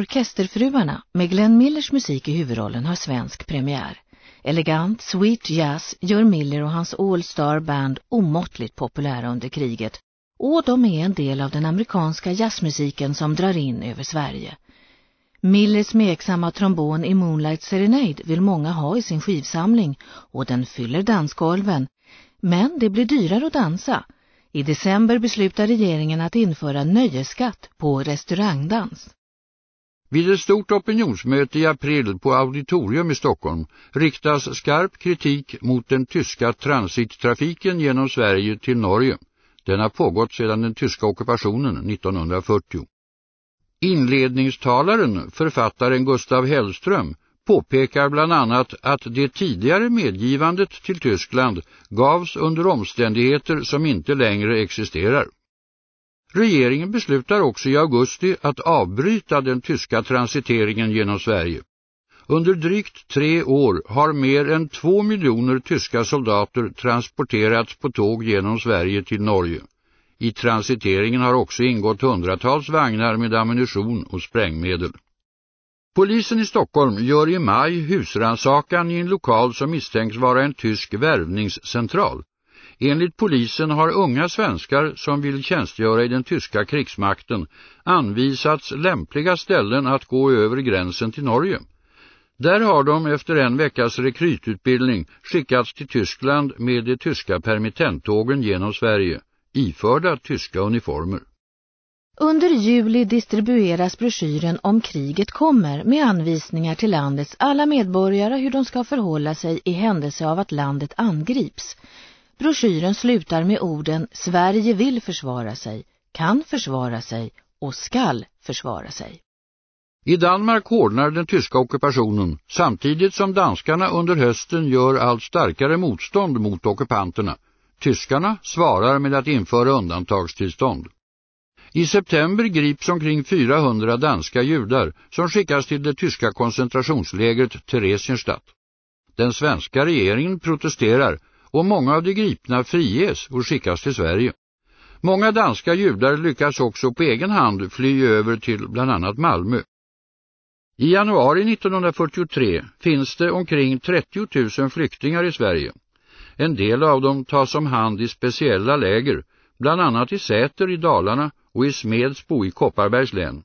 Orkesterfruarna med Glenn Millers musik i huvudrollen har svensk premiär. Elegant, sweet jazz gör Miller och hans All-Star Band omåttligt populära under kriget och de är en del av den amerikanska jazzmusiken som drar in över Sverige. Millers smeksamma trombon i Moonlight Serenade vill många ha i sin skivsamling och den fyller dansgolven. Men det blir dyrare att dansa. I december beslutar regeringen att införa nöjesskatt på restaurangdans. Vid ett stort opinionsmöte i april på Auditorium i Stockholm riktas skarp kritik mot den tyska transittrafiken genom Sverige till Norge. Den har pågått sedan den tyska ockupationen 1940. Inledningstalaren, författaren Gustav Hellström, påpekar bland annat att det tidigare medgivandet till Tyskland gavs under omständigheter som inte längre existerar. Regeringen beslutar också i augusti att avbryta den tyska transiteringen genom Sverige. Under drygt tre år har mer än två miljoner tyska soldater transporterats på tåg genom Sverige till Norge. I transiteringen har också ingått hundratals vagnar med ammunition och sprängmedel. Polisen i Stockholm gör i maj husransakan i en lokal som misstänks vara en tysk värvningscentral. Enligt polisen har unga svenskar som vill tjänstgöra i den tyska krigsmakten anvisats lämpliga ställen att gå över gränsen till Norge. Där har de efter en veckas rekrytutbildning skickats till Tyskland med de tyska permittenttågen genom Sverige, iförda tyska uniformer. Under juli distribueras broschyren Om kriget kommer med anvisningar till landets alla medborgare hur de ska förhålla sig i händelse av att landet angrips. Broschyren slutar med orden Sverige vill försvara sig, kan försvara sig och skall försvara sig. I Danmark hårdnar den tyska ockupationen samtidigt som danskarna under hösten gör allt starkare motstånd mot ockupanterna. Tyskarna svarar med att införa undantagstillstånd. I september grips omkring 400 danska judar som skickas till det tyska koncentrationslägret Theresienstadt. Den svenska regeringen protesterar och många av de gripna friges och skickas till Sverige. Många danska judar lyckas också på egen hand fly över till bland annat Malmö. I januari 1943 finns det omkring 30 000 flyktingar i Sverige. En del av dem tas om hand i speciella läger, bland annat i Säter i Dalarna och i Smedsbo i Kopparbergs län.